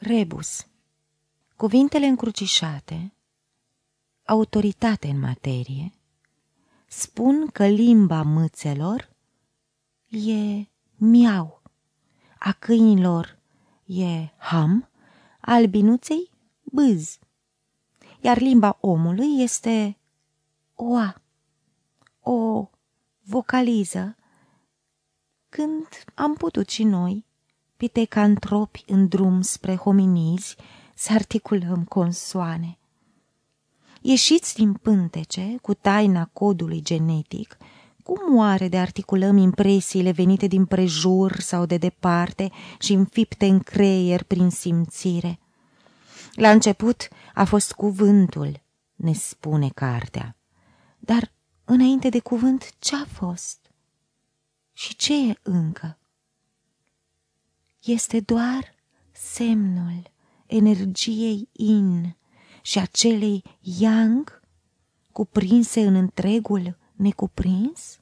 Rebus. Cuvintele încrucișate, autoritate în materie, spun că limba mâțelor e miau, a câinilor e ham, a albinuței bâz, iar limba omului este oa, o vocaliză, când am putut și noi pitecantropi în drum spre hominizi, să articulăm consoane. Ieșiți din pântece cu taina codului genetic, cum oare de articulăm impresiile venite din prejur sau de departe și înfipte în creier prin simțire? La început a fost cuvântul, ne spune cartea, dar înainte de cuvânt ce-a fost? Și ce e încă? Este doar semnul energiei in și acelei yang cuprinse în întregul necuprins?